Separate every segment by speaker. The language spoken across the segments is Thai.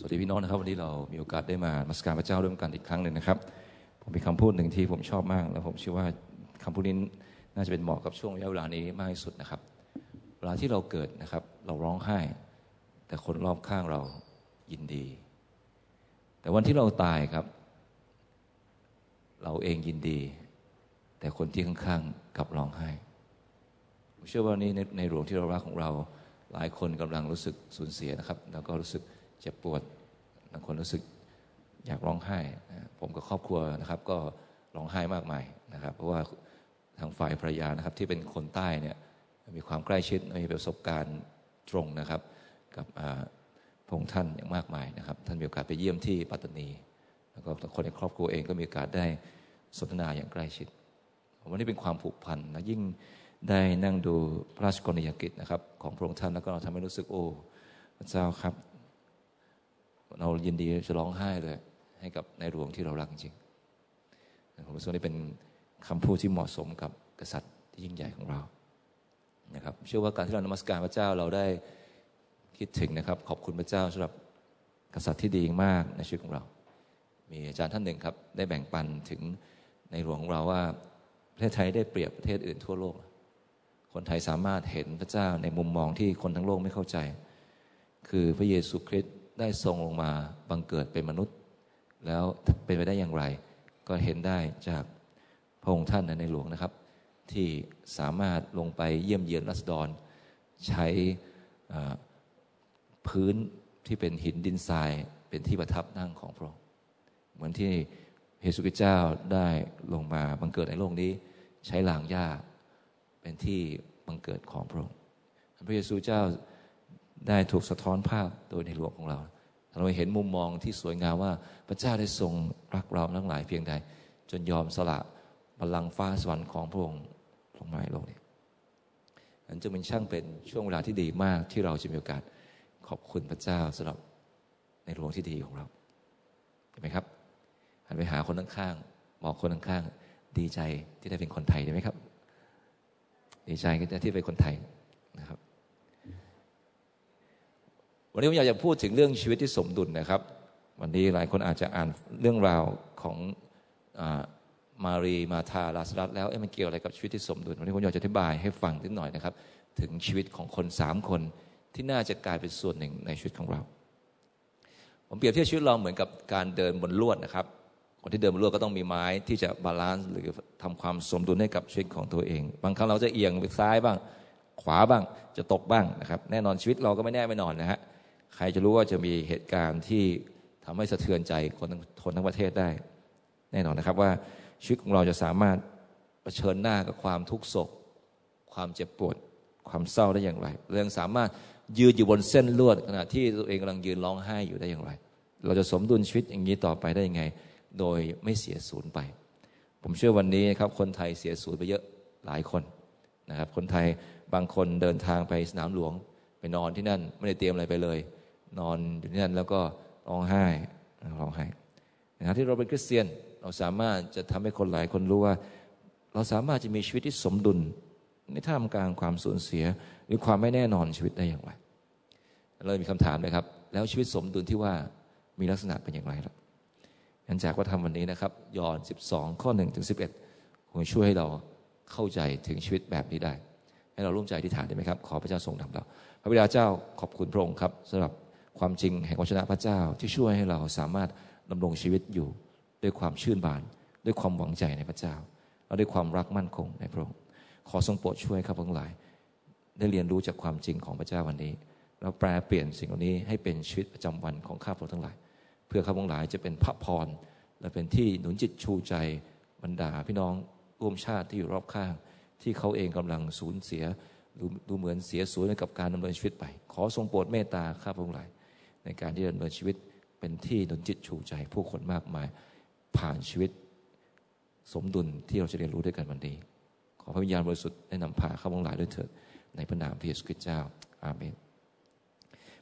Speaker 1: สวัสดีพี่น้องนะครับ วันนี้เรามีโอกาสได้มามาสการพระเจ้าร่วมกันอีกครั้งหนึ่งนะครับ ผมมีคำพูดหนึ่งที่ผมชอบมาก แล้วผมเชื่อว่าคำพูดนี้น่าจะเป็นเหมาะกับช่วงระยะเวลานี้มากที่สุดนะครับ เวลาที่เราเกิดนะครับ เราร้องไห้ แต่คนรอบข้างเรายินดี แต่วันที่เราตายครับ เราเองยินดี แต่คนที่ข้างๆกลับร้องไห้ผมเชื่อว่านี้ในในหลวงที่เรารักของเราหลายคนกำลังรู้สึกสูญเสียนะครับ แล้วก็รู้สึก เจ็บปวดบางคนรู้สึกอยากร้องไห้นะผมกับครอบครัวนะครับก็ร้องไห้มากมายนะครับ เพราะว่าทางฝ่ายภรรยานะครับที่เป็นคนใต้เนี่ยมีความใกล้ชิดมีประสบการณ์ตรงนะครับ กับพระองค์ท่านอย่างมากมายนะครับ ท่านมีโอกาสไปเยี่ยมที่ปัตตานี แล้วก็คนในครอบครัวเองก็มีโอกาสได้สนทนาอย่างใกล้ชิดวันนี้เป็นความผูกพันนะยิ่งได้นั่งดูพระราชกรณียกิจนะครับ ของพระองค์ท่านแล้วก็เราทำให้รู้สึกโอ้พระเจ้าครับ เรายินดีจะร้องไห้เลย ให้กับในหลวงที่เรารักจริงผมรู้สึกนี่เป็นคำพูดที่เหมาะสมกับกษัตริย์ที่ยิ่งใหญ่ของเรานะครับเชื่อว่าการที่เรานมัสการพระเจ้าเราได้คิดถึงนะครับ ขอบคุณพระเจ้าสำหรับกษัตริย์ที่ดีมากในชีวิตของเรา มีอาจารย์ท่านหนึ่งครับ ได้แบ่งปันถึงในหลวงของเราว่าประเทศไทยได้เปรียบประเทศอื่นทั่วโลก คนไทยสามารถเห็นพระเจ้าในมุมมองที่คนทั้งโลกไม่เข้าใจ คือพระเยซูคริสต์ ได้ทรงลงมาบังเกิดเป็นมนุษย์ แล้วเป็นไปได้อย่างไร ก็เห็นได้จากพระองค์ท่านในหลวงนะครับ ที่สามารถลงไปเยี่ยมเยียนรัศดรใช้พื้นที่เป็นหินดินทรายเป็นที่ประทับนั่งของพระองค์เหมือนที่เยซูคริเจ้าได้ลงมาบังเกิดในโลกนี้ ใช้หลางหญ้าเป็นที่บังเกิดของพระองค์พระเยซูเจ้า ได้ถูกสะท้อนภาพโดยในหลวงของเรา เราเห็นมุมมองที่สวยงามว่าพระเจ้าได้ทรงรักเราทั้งหลายเพียงใด จนยอมสละบัลลังก์ฟ้าสวรรค์ของพระองค์ลงมาในโลกนี้อันจึงเป็นช่างเป็นช่วงเวลาที่ดีมากที่เราจะมีโอกาสขอบคุณพระเจ้าสำหรับในหลวงที่ดีของเราเห็นไหมครับหันไปหาคนข้างๆบอกคนข้างๆดีใจที่ได้เป็นคนไทยได้ไหมครับ ดีใจที่ได้เป็นคนไทยนะครับ วันนี้ผมอยากจะพูดถึงเรื่องชีวิตที่สมดุลนะครับ วันนี้หลายคนอาจจะอ่านเรื่องราวของอมารีมาธาลาสรัตแล้วเอ๊ะมันเกี่ยวอะไรกับชีวิตที่สมดุลวันนี้ผมอยากจะอธิบายให้ฟังนิดหน่อยนะครับ ถึงชีวิตของคนสามคนที่น่าจะกลายเป็นส่วนหนึ่งในชีวิตของเรา ผมเปรียบเทียบชีวิตเราเหมือนกับการเดินบนลวดนะครับ คนที่เดินบนลวดก็ต้องมีไม้ที่จะบาลานซ์หรือทำความสมดุลให้กับชีวิตของตัวเอง บางครั้งเราจะเอียงไปซ้ายบ้าง ขวาบ้างจะตกบ้างนะครับ แน่นอนชีวิตเราก็ไม่แน่ไม่นอนนะฮะ ใครจะรู้ว่าจะมีเหตุการณ์ที่ทำให้สะเทือนใจคนคนทั้งประเทศได้ แน่นอนนะครับว่าชีวิตของเราจะสามารถเผชิญหน้ากับความทุกข์โศก ความเจ็บปวด ความเศร้าได้อย่างไรเรื่องสามารถยืนอยู่บนเส้นลวดขณะที่ตัวเองกำลังยืนร้องไห้อยู่ได้อย่างไร เราจะสมดุลชีวิตอย่างนี้ต่อไปได้ยังไง โดยไม่เสียศูนย์ไป ผมเชื่อวันนี้ครับคนไทยเสียศูนย์ไปเยอะหลายคนนะครับ คนไทยบางคนเดินทางไปสนามหลวง ไปนอนที่นั่น ไม่ได้เตรียมอะไรไปเลย นอนอยู่ที่นั่นแล้วก็ร้องไห้ร้องไห้ในะครับที่เราเป็นคริสเตียน เราสามารถจะทำให้คนหลายคนรู้ว่า เราสามารถจะมีชีวิตที่สมดุลในท่ามกลางความสูญเสีย หรือความไม่แน่นอนชีวิตได้อย่างไรเรามีคำถามเลยครับ แล้วชีวิตสมดุลที่ว่ามีลักษณะเป็นอย่างไรครับยันจากว่าทำวันนี้นะครับยอห์น12 ข้อ1ถึง11คงช่วยให้เราเข้าใจถึงชีวิตแบบนี้ได้ ให้เราร่วมใจที่ฐานได้ไหมครับ ขอพระเจ้าทรงนำเรา พระบิดาเจ้าขอบคุณพระองค์ครับสำหรับ ความจริงแห่งวจนะพระเจ้าที่ช่วยให้เราสามารถดำรงชีวิตอยู่ด้วยความชื่นบาน ด้วยความหวังใจในพระเจ้า และด้วยความรักมั่นคงในพระองค์ขอทรงโปรดช่วยข้าพงหลาย ได้เรียนรู้จากความจริงของพระเจ้าวันนี้แล้วแปลเปลี่ยนสิ่งเหล่านี้ให้เป็นชีวิตประจำวันของข้าพงทั้งหลาย เพื่อข้าพงหลายจะเป็นพระพรและเป็นที่หนุนจิตชูใจบรรดาพี่น้องร่วมชาติที่อยู่รอบข้าง ที่เขาเองกำลังสูญเสียดูเหมือนเสียสูญกับการดำเนินชีวิตไป ขอทรงโปรดเมตตาข้าพงหลาย ในการที่ดำเนินชีวิตเป็นที่ดลจิตชูใจ ผู้คนมากมายผ่านชีวิต สมดุลที่เราจะเรียนรู้ด้วยกันวันนี้ ขอพระวิญญาณบริสุทธิ์ได้นำพาเข้าองหลายด้วยเถิดในพระนามพระเยซูคริสต์เจ้า อาเมน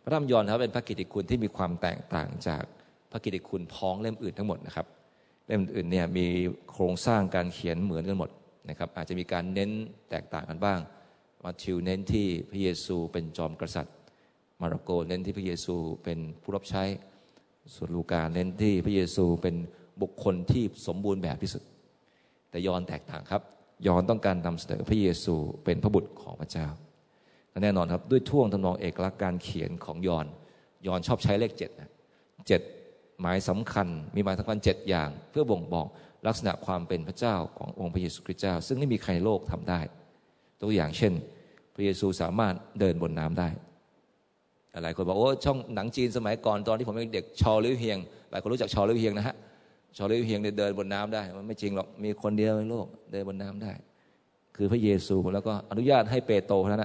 Speaker 1: พระธรรมยอห์นครับเป็นพระกิตติคุณที่มีความแตกต่างจากพระกิตติคุณพ้องเล่มอื่นทั้งหมดนะครับ เล่มอื่นเนี่ยมีโครงสร้างการเขียนเหมือนกันหมดนะครับ อาจจะมีการเน้นแตกต่างกันบ้างมาทิวเน้นที่พระเยซูเป็นจอมกษัตริย์ มาระโกเน้นที่พระเยซูเป็นผู้รับใช้ ส่วนลูกาเน้นที่พระเยซูเป็นบุคคลที่สมบูรณ์แบบที่สุด แต่ยอนแตกต่างครับ ยอนต้องการนำเสนอพระเยซูเป็นพระบุตรของพระเจ้า แน่นอนครับด้วยท่วงทำนองเอกลักษณ์การเขียนของยอน ยอนชอบใช้เลขเจ็ดนะเจ็ดหมายสำคัญมีหมายสำคัญเจ็ดอย่าง เพื่อบ่งบอกลักษณะความเป็นพระเจ้าขององค์พระเยซูคริสต์เจ้า ซึ่งไม่มีใครในโลกทำได้ ตัวอย่างเช่น พระเยซูสามารถเดินบนน้ำได้ หลายคนบอกโอ้ช่องหนังจีนสมัยก่อนตอนที่ผมเป็นเด็กชอลิวเฮียงหลายคนรู้จักชอลิวเฮียงนะฮะชอลิวเฮียงเดินบนน้ำได้ มันไม่จริงหรอกมีคนเดียวในโลกเดินบนน้ำได้ คือพระเยซูแล้วก็อนุญาตให้เปโตรนั้น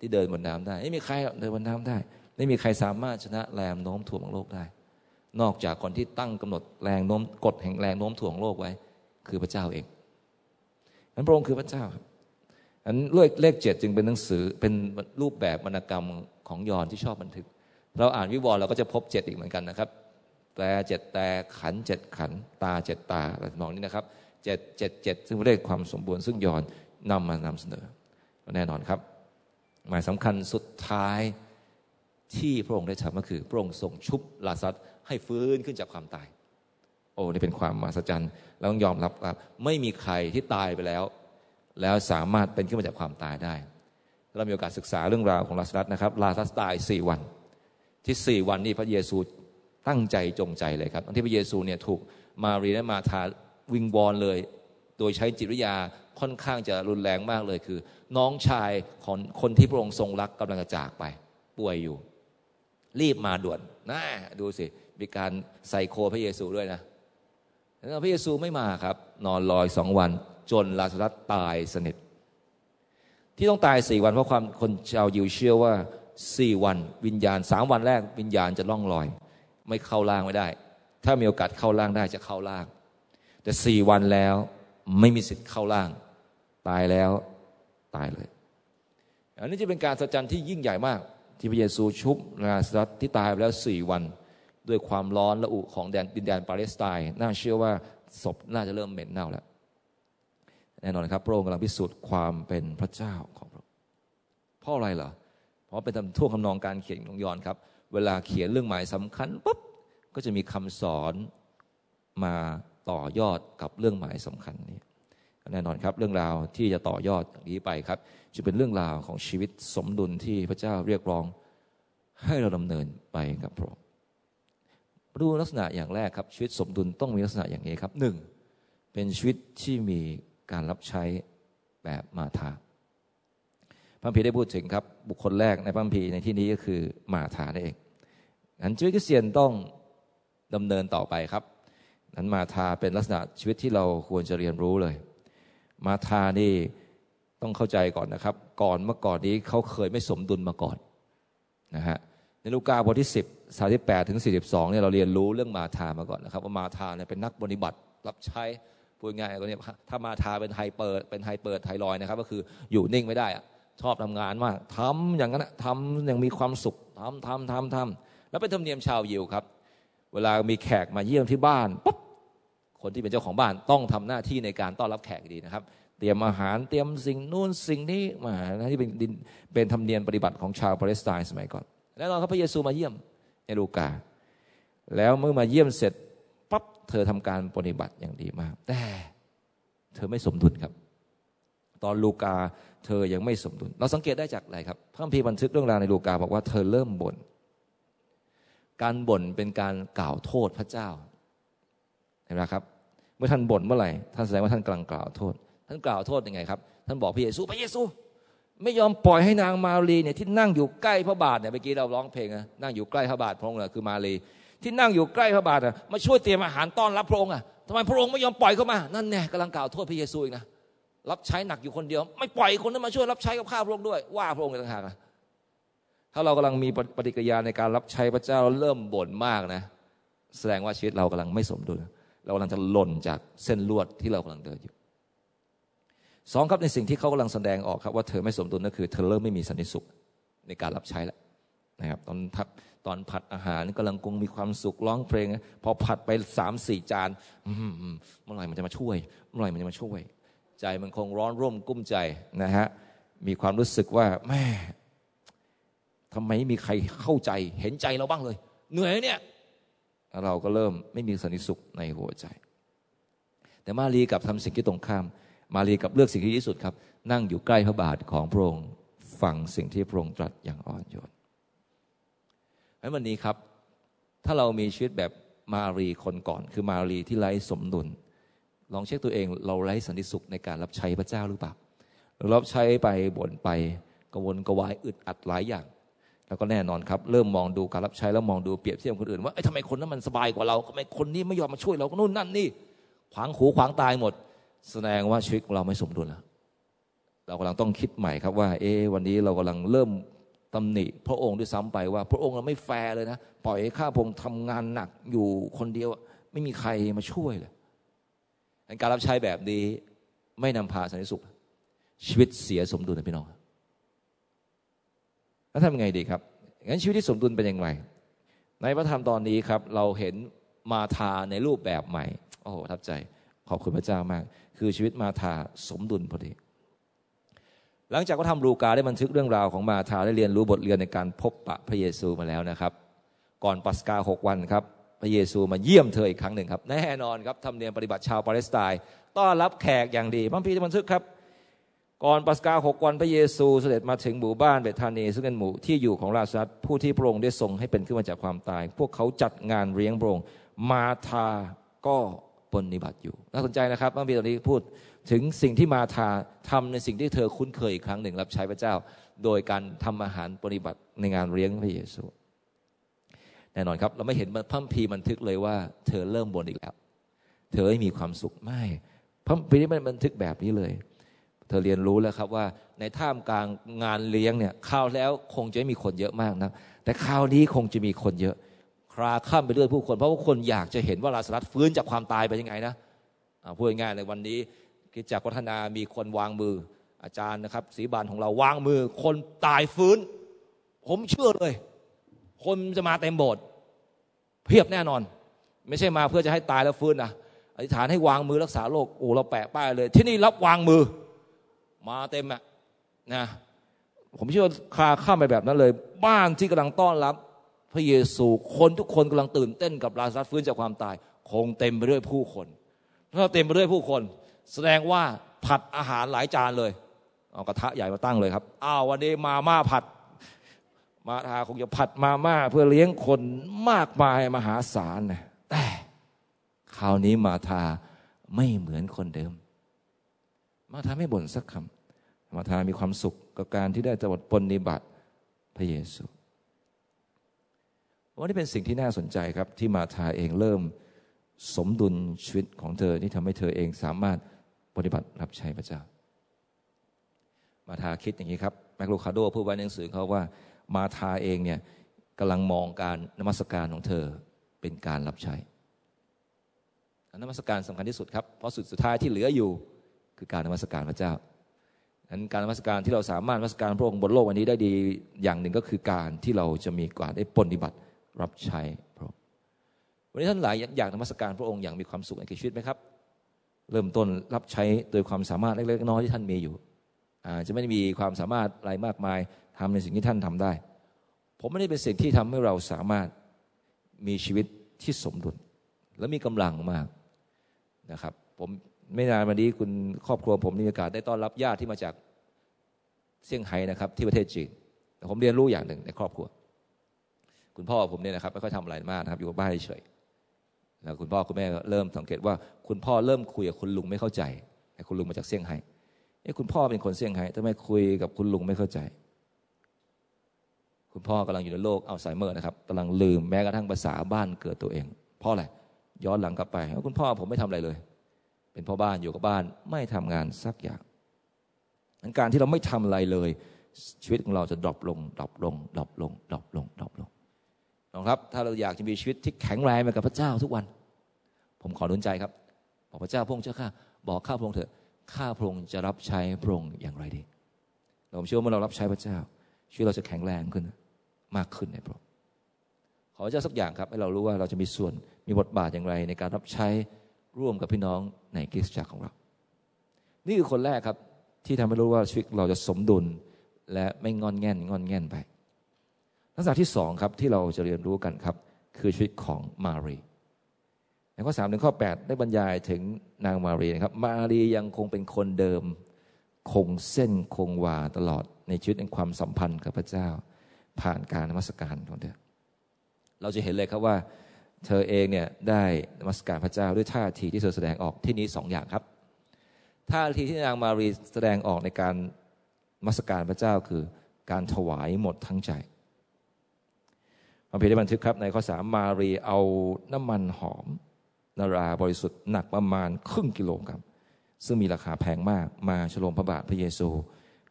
Speaker 1: ที่เดินบนน้ำได้ไม่มีใครเดินบนน้ำได้ ไม่มีใครสามารถชนะแรงโน้มถ่วงของโลกได้ นอกจากคนที่ตั้งกำหนดแรงโน้มกฎแห่งแรงโน้มถ่วงโลกไว้ คือพระเจ้าเองนั้นพระองค์คือพระเจ้าครับอันเลขเจ็ดจึงเป็นหนังสือเป็นรูปแบบวรรณกรรม ของยอนที่ชอบบันทึก เราอ่านวิวรณ์เราก็จะพบเจ็ดอีกเหมือนกันนะครับ แต่เจ็ดแต่ขันเจ็ดขันตาเจ็ดตาอะไรมองนี้นะครับเจ็ดเจ็ดเจ็ดซึ่งเรียกความสมบูรณ์ซึ่งยอนนำมานำเสนอแน่นอนครับ หมายสำคัญสุดท้ายที่พระองค์ได้ทำก็คือพระองค์ทรงชุบลาซัตให้ฟื้นขึ้นจากความตาย โอ้นี่เป็นความมหัศจรรย์เราต้องยอมรับครับ ไม่มีใครที่ตายไปแล้ว แล้วสามารถเป็นขึ้นมาจากความตายได้ เรามีโอกาสศึกษาเรื่องราวของลาซัตนะครับลาซัตตายสี่วัน ที่สี่วันนี้พระเยซูตั้งใจจงใจเลยครับที่พระเยซูเนี่ยถูกมารีและมาธาวิงวอนเลย โดยใช้จิตวิทยาค่อนข้างจะรุนแรงมากเลยคือ น้องชายของคนที่พระองค์ทรงรักกำลังจะจากไป ป่วยอยู่ รีบมาด่วนนะดูสิ มีการใส่โคพระเยซูด้วยนะแล้วพระเยซูไม่มาครับ นอนลอยสองวัน จนลาสรัสตายสนิท ที่ต้องตายสี่วันเพราะความคนชาวยิวเชื่อว่าสี่วัน วิญญาณสามวันแรกวิญญาณจะล่องลอย ไม่เข้าล่างไม่ได้ ถ้ามีโอกาสเข้าล่างได้จะเข้าล่าง แต่สี่วันแล้วไม่มีสิทธิ์เข้าล่าง ตายแล้วตายเลย อันนี้จะเป็นการสัจจันที่ยิ่งใหญ่มาก ที่พระเยซูชุบนาสรัตที่ตายไปแล้วสี่วัน ด้วยความร้อนละอุของแดนดินแดนปาเลสไตน์น่าเชื่อว่าศพน่าจะเริ่มเหม็นเน่าแล้ว แน่นอนครับ พระองค์กำลังพิสูจน์ความเป็นพระเจ้าของพระองค์เพราะอะไรเหรอเพราะเป็นทั่วคำนองการเขียนของยอนครับ เวลาเขียนเรื่องหมายสำคัญปุ๊บก็จะมีคำสอนมาต่อยอดกับเรื่องหมายสำคัญนี้แน่นอนครับเรื่องราวที่จะต่อยอดอย่างนี้ไปครับจะเป็นเรื่องราวของชีวิตสมดุลที่พระเจ้าเรียกร้องให้เราดำเนินไปกับพระองค์ดูลักษณะอย่างแรกครับชีวิตสมดุลต้องมีลักษณะอย่างนี้ครับหนึ่งเป็นชีวิตที่มี การรับใช้แบบมาธาพระพีได้พูดถึงครับ บุคคลแรกในพระพีในที่นี้ก็คือมาธาเองนั้นชีวิตคริสเตียนต้องดำเนินต่อไปครับ นั้นมาธาเป็นลักษณะชีวิตที่เราควรจะเรียนรู้เลย มาธานี่ต้องเข้าใจก่อนนะครับ ก่อนเมื่อก่อนนี้เขาเคยไม่สมดุลมาก่อนนะฮะในลูกาบทที่ 10 38 ถึง 42เนี่ยเราเรียนรู้เรื่องมาธามาก่อนนะครับ ว่ามาธาเนี่ยเป็นนักบริบัติรับใช้ พูดง่ายตัวนี้ถ้ามาธาเป็นไฮเปิดเป็นไฮเปิดไทรอยนะครับ ก็คืออยู่นิ่งไม่ได้ชอบทำงานมากทำอย่างนั้นทำอย่างมีความสุขทำทำทำทำแล้วเป็นธรรมเนียมชาวยิวครับ เวลามีแขกมาเยี่ยมที่บ้านปุ๊บคนที่เป็นเจ้าของบ้านต้องทำหน้าที่ในการต้อนรับแขกดีนะครับ เตรียมอาหารเตรียมสิ่งนู่นสิ่งนี้มาที่เป็นเป็นธรรมเนียมปฏิบัติของชาวปาเลสไตน์สมัยก่อน แล้วนอนครับพระเยซูมาเยี่ยมในลูกา แล้วเมื่อมาเยี่ยมเสร็จ เธอทำการปฏิบัติอย่างดีมาก แต่เธอไม่สมดุลครับ ตอนลูกาเธอยังไม่สมดุล เราสังเกตได้จากอะไรครับพระคัมภีร์บันทึกเรื่องราวในลูกาบอกว่าเธอเริ่มบน่นการบ่นเป็นการกล่าวโทษพระเจ้าเห็นไหมครับ เมื่อท่านบ่นเมื่อไหร่ท่านแสดงว่าท่านกำลังกล่าวโทษ ท่านกล่าวโทษยังไงครับ ท่านบอกพระเยซูพระเยซู ไม่ยอมปล่อยให้นางมารีเนี่ยที่นั่งอยู่ใกล้พระบาทเนี่ยเมื่อกี้เราร้องเพลงนะนั่งอยู่ใกล้พระบาทพระองค์เลยคือมารี ที่นั่งอยู่ใกล้พระบาทอะมาช่วยเตรียมอาหารต้อนรับพระองค์อะทำไมพระองค์ไม่ยอมปล่อยเข้ามา นั่นแน่กำลังกล่าวโทษพระเยซูอีกนะรับใช้หนักอยู่คนเดียว ไม่ปล่อยคนนั้นมาช่วยรับใช้กับข้าพระองค์ด้วย ว่าพระองค์ต่างหากถ้าเรากำลังมีปฏิกิริยาในการรับใช้พระเจ้าเริ่มบ่นมากนะ แสดงว่าชีวิตเรากำลังไม่สมดุลเรากำลังจะหล่นจากเส้นลวดที่เรากำลังเดินอยู่สองครับในสิ่งที่เขากำลังแสดงออกครับว่าเธอไม่สมดุลนั่นคือเธอเริ่มไม่มีสันติสุขในการรับใช้แล้วนะครับตอนทับ ตอนผัดอาหารกำลังคงมีความสุขร้องเพลง พอผัดไปสามสี่จานเมื่อไหร่มันจะมาช่วยเมื่อไหร่มันจะมาช่วย ใจมันคงร้อนร่มกุ้มใจนะฮะมีความรู้สึกว่าแม่ทำไมมีใครเข้าใจเห็นใจเราบ้างเลย เหนื่อยเนี่ย เราก็เริ่มไม่มีสันติสุขในหัวใจ แต่มารีกับทำสิ่งที่ตรงข้าม มารีกับเลือกสิ่งที่ดีที่สุดครับ นั่งอยู่ใกล้พระบาทของพระองค์ฟังสิ่งที่พระองค์ตรัสอย่างอ่อนโยน เพราะวันนี้ครับ ถ้าเรามีชีวิตแบบมารีคนก่อน คือมารีที่ไร้สมดุล ลองเช็คตัวเองเราไร้สันติสุขในการรับใช้พระเจ้าหรือเปล่ารับใช้ไปบ่นไปกวนกวายอึดอัดหลายอย่าง แล้วก็แน่นอนครับเริ่มมองดูการรับใช้แล้วมองดูเปรียบเทียบคนอื่นว่าไอ้ทำไมคนนั้นมันสบายกว่าเราทำไมคนนี้ไม่ยอมมาช่วยเราก็นู่นนั่นนี่ขวางหูขวางตายหมด แสดงว่าชีวิตเราไม่สมดุลแล้วเรากำลังต้องคิดใหม่ครับว่า เอ๊วันนี้เรากำลังเริ่ม ตำหนิพระองค์ด้วยซ้ำไปว่า พระองค์เราไม่แฟร์เลยนะ ปล่อยให้ข้าพงศ์ทำงานหนักอยู่คนเดียว ไม่มีใครมาช่วยเลยการรับใช้แบบนี้ไม่นำพาสันติสุข ชีวิตเสียสมดุลนะพี่น้องแล้วทำยังไงดีครับงั้นชีวิตที่สมดุลเป็นอย่างไร ในพระธรรมตอนนี้ครับ เราเห็นมาทาในรูปแบบใหม่ โอ้โหทับใจ ขอบคุณพระเจ้ามาก คือชีวิตมาทาสมดุลพอดี หลังจากก็ทำลูกาได้บันทึกเรื่องราวของมาธาได้เรียนรู้บทเรียนในการพบปะพระเยซูมาแล้วนะครับ ก่อนปัสกาหกวันครับ พระเยซูมาเยี่ยมเธออีกครั้งหนึ่งครับ แน่นอนครับทำเนียมปฏิบัติชาวปาเลสไตน์ต้อนรับแขกอย่างดีพระพีบันทึกครับ ก่อนปัสกาหกวันพระเยซูเสด็จมาถึงหมู่บ้านเบธานีซึ่งเป็นหมู่ที่อยู่ของราชนัดผู้ที่พระองค์ได้ทรงให้เป็นขึ้นมาจากความตาย พวกเขาจัดงานเลี้ยงพระองค์มาธาก็ ปฏิบัติอยู่ น่าสนใจนะครับพระพีตอนนี้พูดถึงสิ่งที่มาทาทำในสิ่งที่เธอคุ้นเคยอีกครั้งหนึ่งรับใช้พระเจ้า โดยการทำอาหารปฏิบัติในงานเลี้ยงพระเยซูแน่นอนครับ เราไม่เห็นพระพีบันทึกเลยว่า เธอเริ่มบ่นอีกแล้ว เธอไม่มีความสุขไม่พระพีนี้มันบันทึกแบบนี้เลย เธอเรียนรู้แล้วครับว่า ในท่ามกลางงานเลี้ยงเนี่ยคราวแล้วคงจะไม่มีคนเยอะมากนะแต่คราวนี้คงจะมีคนเยอะ ราข้ามไปด้วยผู้คน เพราะว่าคนอยากจะเห็นว่าลาสรัสฟื้นจากความตายไปยังไงนะพูดง่ายๆในวันนี้กิจจากพัฒนามีคนวางมือ อาจารย์นะครับสีบานของเราวางมือ คนตายฟื้น ผมเชื่อเลย คนจะมาเต็มโบสถ์เพียบแน่นอน ไม่ใช่มาเพื่อจะให้ตายแล้วฟื้นนะอธิษฐานให้วางมือรักษาโรคโอ้เราแปะป้ายเลย ที่นี่รับวางมือ มาเต็มอะนะผมเชื่อคาข้ามไปแบบนั้นเลย บ้านที่กำลังต้อนรับ พระเยซูคนทุกคนกำลังตื่นเต้นกับลาซัสฟื้นจากความตาย คงเต็มไปด้วยผู้คนถ้าเต็มไปด้วยผู้คน แสดงว่าผัดอาหารหลายจานเลยเอากระทะใหญ่มาตั้งเลยครับอ้าววันนี้มาม่าผัด มาทาคงจะผัดมาม่าเพื่อเลี้ยงคนมากมายมหาศาลนะแต่คราวนี้มาทาไม่เหมือนคนเดิม มาทาไม่บ่นสักคำมาทามีความสุขกับการที่ได้จะบทปนิบัติพระเยซู วันนี้เป็นสิ่งที่น่าสนใจครับ ที่มาทาเองเริ่มสมดุลชีวิตของเธอที่ทำให้เธอเองสามารถปฏิบัติรับใช้พระเจ้า มาทาคิดอย่างนี้ครับแมคโลคาโดพูดไว้ในหนังสือเขาว่า มาทาเองเนี่ยกำลังมองการนมัสการของเธอเป็นการรับใช้นมัสการสำคัญที่สุดครับ เพราะสุดสุดท้ายที่เหลืออยู่คือการนมัสการพระเจ้านั้นการนมัสการที่เราสามารถนมัสการพระองค์บนโลกวันนี้ได้ดีอย่างหนึ่งก็คือการที่เราจะมีกว่าได้ปฏิบัติ รับใช้พระองค์วันนี้ท่านหลายอยากนมัสการพระองค์อย่างมีความสุขในชีวิตไหมครับ เริ่มต้นรับใช้โดยความสามารถเล็กๆน้อยที่ท่านมีอยู่อาจะไม่ได้มีความสามารถอะไรมากมายทำในสิ่งที่ท่านทำได้ ผมไม่ได้เป็นสิ่งที่ทำให้เราสามารถมีชีวิตที่สมดุลและมีกำลังมากนะครับ ผมไม่นานมานี้คุณครอบครัวผมมีโอกาสได้ต้อนรับญาติที่มาจากเซี่ยงไฮ้นะครับ ที่ประเทศจีนแต่ผมเรียนรู้อย่างหนึ่งในครอบครัว คุณพ่อผมเนี่ยนะครับไม่ค่อยทำอะไรมากนะครับ อยู่บ้านเฉยแล้วคุณพ่อคุณแม่เริ่มสังเกตว่าคุณพ่อเริ่มคุยกับคุณลุงไม่เข้าใจไอ้คุณลุงมาจากเซี่ยงไฮ้เอ้คุณพ่อเป็นคนเซี่ยงไฮ้ทำไมคุยกับคุณลุงไม่เข้าใจ คุณพ่อกำลังอยู่ในโลกอัลไซเมอร์นะครับกำลังลืมแม้กระทั่งภาษาบ้านเกิดตัวเอง เพราะอะไรย้อนหลังกลับไปคุณพ่อผมไม่ทำอะไรเลย เป็นพ่อบ้านอยู่กับบ้านไม่ทำงานสักอย่างการที่เราไม่ทำอะไรเลย ชีวิตของเราจะ drop ลง drop ลง drop ลง drop ลง drop ลง นะครับ ถ้าเราอยากจะมีชีวิตที่แข็งแรงไปกับพระเจ้าทุกวัน ผมขอหนุนใจครับ บอกพระเจ้าพระองค์เจ้าข้าบอกข้าพระองค์เถอะข้าพระองค์จะรับใช้พระองค์อย่างไรดีผมเชื่อว่าเมื่อเรารับใช้พระเจ้าชีวิตเราจะแข็งแรงขึ้นมากขึ้นในพระองค์ขอพระเจ้าสักอย่างครับ ให้เรารู้ว่าเราจะมีส่วนมีบทบาทอย่างไร ในการรับใช้ร่วมกับพี่น้องในคริสตจักรของเรา นี่คือคนแรกครับที่ทำให้รู้ว่าชีวิตเราจะสมดุลและไม่งอนแง่นงอนแง่นไป ลักษณะที่สองครับที่เราจะเรียนรู้กันครับ คือชีวิตของมารีในข้อสามถึงข้อแปดได้บรรยายถึงนางมารีนะครับ มารียังคงเป็นคนเดิม คงเส้นคงวาตลอดในชีวิตในความสัมพันธ์กับพระเจ้า ผ่านการนมัสการของเธอเราจะเห็นเลยครับว่า เธอเองเนี่ยได้นมัสการพระเจ้าด้วยท่าทีที่เธอแสดงออกที่นี้สองอย่างครับท่าทีที่นางมารีแสดงออกในการมัสการพระเจ้าคือการถวายหมดทั้งใจ พระพีได้บันทึกครับในข้อสามมารีเอาน้ำมันหอม นาราบริสุทธิ์หนักประมาณครึ่งกิโลกรัมซึ่งมีราคาแพงมากมาฉลองพระบาทพระเยซู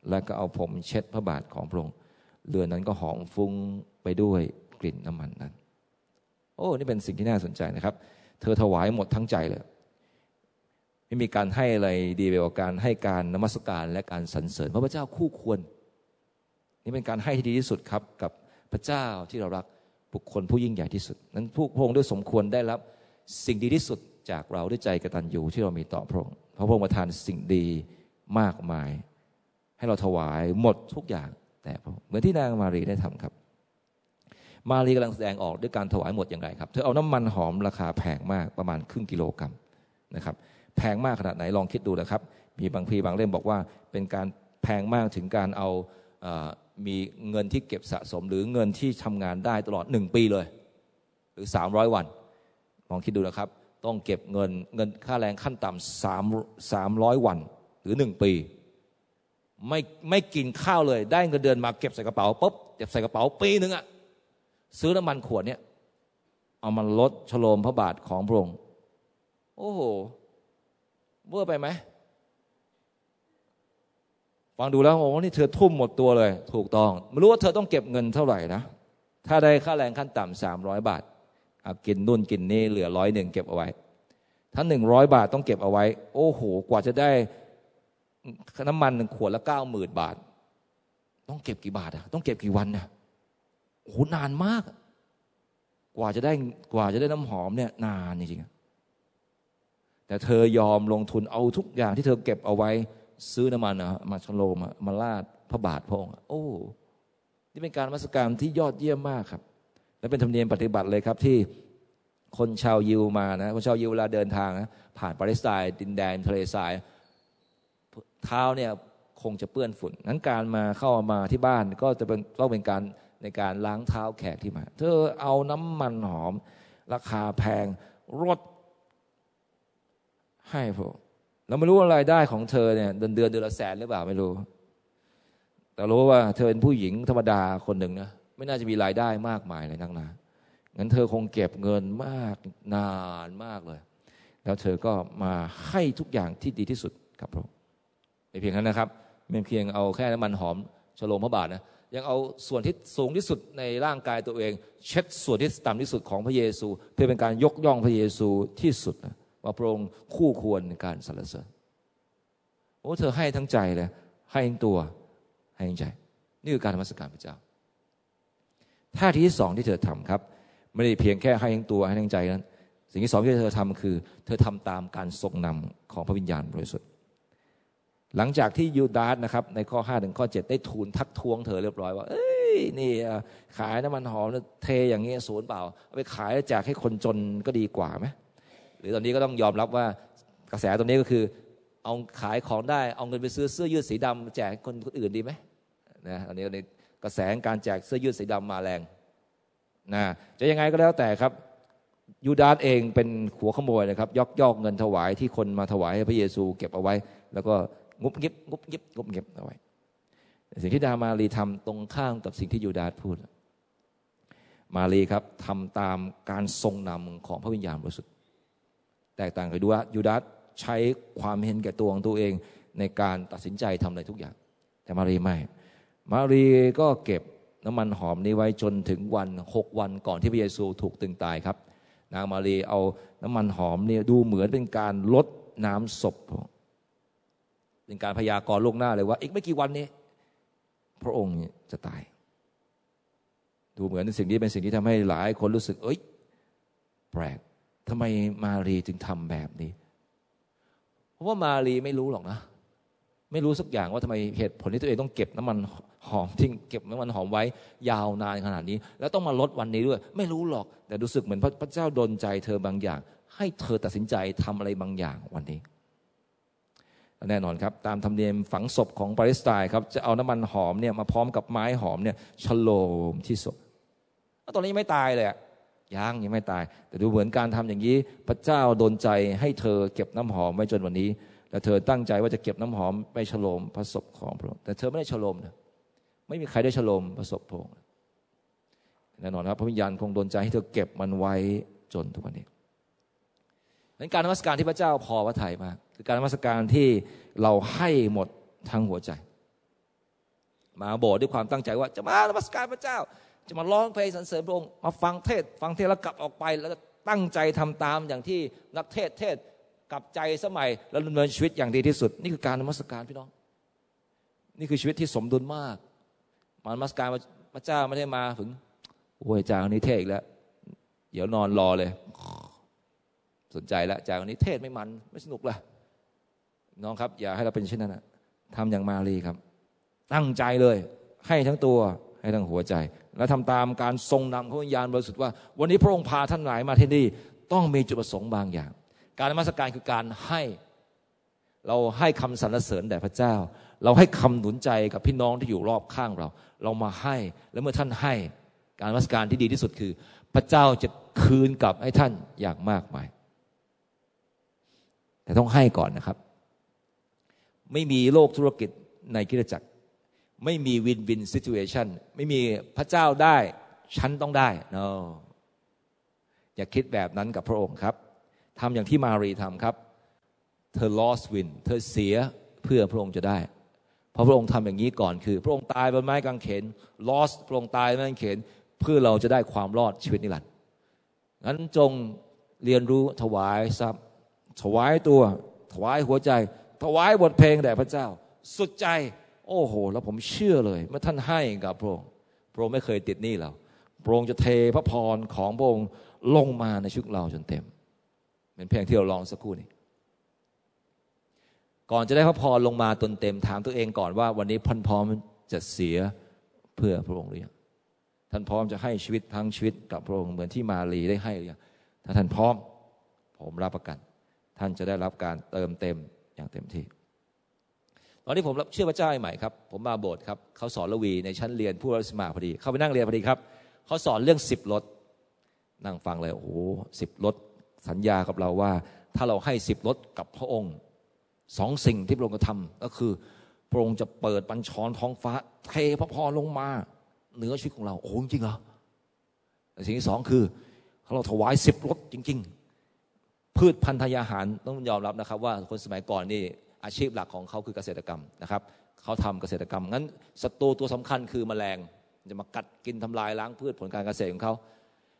Speaker 1: และก็เอาผมเช็ดพระบาทของพระองค์เรือนั้นก็หอมฟุ้งไปด้วยกลิ่นน้ำมันนั้น โอ้ นี่เป็นสิ่งที่น่าสนใจนะครับ เธอถวายหมดทั้งใจเลย ไม่มีการให้อะไรดีไปกว่าการให้การนมัสการและการสรรเสริญพระเจ้าคู่ควร นี่เป็นการให้ที่ดีที่สุดครับกับพระเจ้าที่เรารัก บุคคลผู้ยิ่งใหญ่ที่สุด นั้นผู้พระองค์ด้วยสมควรได้รับสิ่งดีที่สุดจากเราด้วยใจกตัญญูที่เรามีต่อพระองค์พระองค์ประทานสิ่งดีมากมาย ให้เราถวายหมดทุกอย่างแต่เหมือนที่นางมารีได้ทำครับ มารีกำลังแสดงออกด้วยการถวายหมดอย่างไรครับ เธอเอาน้ำมันหอมราคาแพงมากประมาณครึ่งกิโลกรัมนะครับ แพงมากขนาดไหนลองคิดดูนะครับ มีบางพีบางเล่มบอกว่าเป็นการแพงมากถึงการเอา มีเงินที่เก็บสะสม หรือเงินที่ทำงานได้ตลอดหนึ่งปีเลย หรือสามร้อยวันลองคิดดูนะครับ ต้องเก็บเงินเงินค่าแรงขั้นต่ำสามสามร้อยวัน หรือหนึ่งปี ไม่ไม่กินข้าวเลย ได้เงินเดือนมาเก็บใส่กระเป๋าปุ๊บเก็บใส่กระเป๋าปีหนึ่งอะซื้อน้ำมันขวดเนี้ยเอามาลดฉโลมพระบาทของพระองค์โอ้โหเวอร์ไปไหม ฟังดูแล้วโอ้นี่เธอทุ่มหมดตัวเลย ถูกต้องไม่รู้ว่าเธอต้องเก็บเงินเท่าไหร่นะถ้าได้ค่าแรงขั้นต่ำสามร้อยบาทเอากินนุ่นกินนี่เหลือร้อยหนึ่งเก็บเอาไว้ ถ้าหนึ่งร้อยบาทต้องเก็บเอาไว้ โอ้โห กว่าจะได้น้ำมันขวดละเก้าหมื่นบาท ต้องเก็บกี่บาทอะต้องเก็บกี่วันนะโอ้โหนานมาก กว่าจะได้กว่าจะได้น้ำหอมเนี่ย นานจริงๆแต่เธอยอมลงทุนเอาทุกอย่างที่เธอเก็บเอาไว้ ซื้อน้ำมันนะมาชโลมมาลาดพระบาทพระองค์โอ้ นี่เป็นการมัสการที่ยอดเยี่ยมมากครับ และเป็นธรรมเนียมปฏิบัติเลยครับที่คนชาวยิวมานะ คนชาวยิวเวลาเดินทางนะผ่านปาเลสไตน์ดินแดนทะเลทราย เท้าเนี่ยคงจะเปื้อนฝุ่น นั้นการมาเข้ามาที่บ้านก็จะเป็นต้องเป็นการในการล้างเท้าแขกที่มา เธอเอาน้ำมันหอม ราคาแพงรถให้พวก เราไม่รู้ว่ารายได้ของเธอเนี่ยเดือนเดือนเดือนละแสนหรือเปล่าไม่รู้ แต่รู้ว่าเธอเป็นผู้หญิงธรรมดาคนหนึ่งนะไม่น่าจะมีรายได้มากมายเลยนักหนางั้นเธอคงเก็บเงินมากนานมากเลย แล้วเธอก็มาให้ทุกอย่างที่ดีที่สุดครับพระองค์ไม่เพียงนั้นนะครับไม่เพียงเอาแค่น้ำมันหอมฉลองพระบาทนะยังเอาส่วนที่สูงที่สุดในร่างกายตัวเอง เช็ดส่วนที่ต่ำที่สุดของพระเยซู เพื่อเป็นการยกย่องพระเยซูที่สุดนะ ว่าพระองค์คู่ควรในการสรรเสริญโอ้เธอให้ทั้งใจเลยให้ทั้งตัว ให้ทั้งใจ นี่คือการมัสการพระเจ้าท่าทีที่สองที่เธอทำครับ ไม่ได้เพียงแค่ให้ทั้งตัวให้ทั้งใจนั้น สิ่งที่สองที่เธอทำคือ เธอทำตามการทรงนำของพระวิญญาณบริสุทธิ์หลังจากที่ยูดาสนะครับในข้อ5ถึงข้อ 7 ได้ทูลทักท้วงเธอเรียบร้อยว่า เอ้ยนี่ขายน้ำมันหอมเทอย่างนี้ยศูนย์เปล่าเอาไปขายแจกให้คนจนก็ดีกว่าไหม หรือตอนนี้ก็ต้องยอมรับว่ากระแสตรงนี้ก็คือ เอาขายของได้เอาเงินไปซื้อเสื้อยืดสีดำแจกคนคนอื่นดีไหมนะตอนนี้ในกระแสการแจกเสื้อยืดสีดำมาแรงนะจะยังไงก็แล้วแต่ครับยูดาสเองเป็นหัวขโมยนะครับยอกยอกเงินถวายที่คนมาถวายให้พระเยซูเก็บเอาไว้ แล้วก็งุบงิบงุบงิบงุบงิบเอาไว้ สิ่งที่ดามารีทำตรงข้ามกับสิ่งที่ยูดาสพูด มารีครับทำตามการทรงนำของพระวิญญาณบริสุทธิ์ แตกต่างกับดูว่ายูดาสใช้ความเห็นแก่ตัวของตัวเองในการตัดสินใจทำอะไรทุกอย่าง แต่มารีไม่ มารีก็เก็บน้ำมันหอมนี้ไว้จนถึงวันหกวันก่อนที่พระเยซูถูกตึงตายครับ นางมารีเอาน้ำมันหอมนี่ดูเหมือนเป็นการลดน้ำศพ เป็นการพยากรณ์ล่วงหน้าเลยว่า อีกไม่กี่วันนี้ พระองค์จะตาย ดูเหมือนสิ่งนี้เป็นสิ่งที่ทำให้หลายคนรู้สึก เอ้ย แปลก ทำไมมารีจึงทำแบบนี้ เพราะว่ามารีไม่รู้หรอกนะ ไม่รู้สักอย่างว่าทำไมเหตุผลที่ตัวเองต้องเก็บน้ำมันหอมทิ้งเก็บน้ำมันหอมไว้ ยาวนานขนาดนี้ แล้วต้องมาลดวันนี้ด้วย ไม่รู้หรอก แต่รู้สึกเหมือนพระเจ้าดลใจเธอบางอย่าง ให้เธอตัดสินใจทำอะไรบางอย่างวันนี้แน่นอนครับ ตามธรรมเนียมฝังศพของปาเลสไตน์ครับจะเอาน้ำมันหอมเนี่ยมาพร้อมกับไม้หอมเนี่ยฉโลมที่ศพตอนนี้ไม่ตายเลย ยังยังไม่ตาย แต่ดูเหมือนการทำอย่างนี้ พระเจ้าดลใจให้เธอเก็บน้ำหอมไว้จนวันนี้ และเธอตั้งใจว่าจะเก็บน้ำหอมไปฉโลมพระศพของพระองค์แต่เธอไม่ได้ฉโลมนะไม่มีใครได้ฉโลมพระศพพระองค์แน่นอนครับพระวิญญาณคงดลใจให้เธอเก็บมันไว้จนทุกวันนี้เป็นการนมัสการที่พระเจ้าพอพระทัยมากคือการนมัสการที่เราให้หมดทั้งหัวใจ มาโบสถ์ด้วยความตั้งใจว่าจะมานมัสการพระเจ้า จะมาร้องเพลงสรรเสริญพระองค์มาฟังเทศ ฟังเทศแล้วกลับออกไป แล้วตั้งใจทำตามอย่างที่นักเทศเทศกลับใจสมัยแล้วดำเนินชีวิตอย่างดีที่สุด นี่คือการนมัสการพี่น้อง นี่คือชีวิตที่สมดุลมาก มานมัสการพระเจ้าไม่ได้มาถึงโอ้ยจาคนนี้เทศอีกแล้ว เดี๋ยวนอนรอเลย สนใจแล้วจาคนนี้เทศไม่มันไม่สนุกละน้องครับ อย่าให้เราเป็นเช่นนั้นนะทำอย่างมารีครับ ตั้งใจเลย ให้ทั้งตัวให้ทั้งหัวใจ และทำตามการทรงนำของวิญญาณบริสุทธิ์ว่า วันนี้พระองค์พาท่านหลายมาที่นี่ต้องมีจุดประสงค์บางอย่าง การนมัสการคือการให้เราให้คำสรรเสริญแด่พระเจ้า เราให้คำหนุนใจกับพี่น้องที่อยู่รอบข้างเรา เรามาให้แล้วเมื่อท่านให้การมัสการที่ดีที่สุดคือ พระเจ้าจะคืนกลับให้ท่านอย่างมากมาย แต่ต้องให้ก่อนนะครับ ไม่มีโลกธุรกิจในกิจจักร ไม่มีวินวินซิทูเอชันไม่มีพระเจ้าได้ ฉันต้องได้ no อย่าคิดแบบนั้นกับพระองค์ครับทำอย่างที่มารีทำครับ เธอ lost win เธอเสียเพื่อพระองค์จะได้ เพราะพระองค์ทำอย่างนี้ก่อนคือ พระองค์ตายบนไม้กางเขน lost พระองค์ตายบนไม้กางเขนเพื่อเราจะได้ความรอดชีวิตนิรันดร์งั้นจงเรียนรู้ถวายทรัพย์ ถวายตัว ถวายหัวใจ ถวายบทเพลงแด่พระเจ้า สุดใจ โอ้โห แล้วผมเชื่อเลยเมื่อท่านให้กับพระองค์พระองค์ไม่เคยติดหนี้เราพระองค์จะเทพระพรของพระองค์ลงมาในชีวิตเราจนเต็ม เป็นเพลงที่เราลองสักครู่นี้ก่อนจะได้พระพรลงมาตนเต็มถามตัวเองก่อนว่า วันนี้พันพร้อมจะเสียเพื่อพระองค์หรือยังท่านพร้อมจะให้ชีวิตทั้งชีวิตกับพระองค์เหมือนที่มาลีได้ให้หรือยังถ้าท่านพร้อม ผมรับประกัน ท่านจะได้รับการเติมเต็มอย่างเต็มที่ ตอนนี้ผมเชื่อพระเจ้าใหม่ครับ ผมมาโบสถ์ครับเขาสอนละวีในชั้นเรียนผู้รัศมาพอดี เข้าไปนั่งเรียนพอดีครับเขาสอนเรื่องสิบรถนั่งฟังเลยโอ้โหสิบรถสัญญากับเราว่า ถ้าเราให้สิบรถกับพระองค์สองสิ่งที่พระองค์จะทำก็คือพระองค์จะเปิดบัญชรท้องฟ้า เทพระพรลงมาเหนือชีวิตของเรา โอ้จริงเหรอสิ่งที่สองคือเราถวายสิบรถจริง ๆ พืชพันธุยาหารต้องยอมรับนะครับ ว่าคนสมัยก่อนนี่ อาชีพหลักของเขาคือเกษตรกรรมนะครับเขาทำเกษตรกรรมงั้นศัตรูตัวสำคัญคือแมลงจะมากัดกินทำลายล้างพืชผลการเกษตรของเขา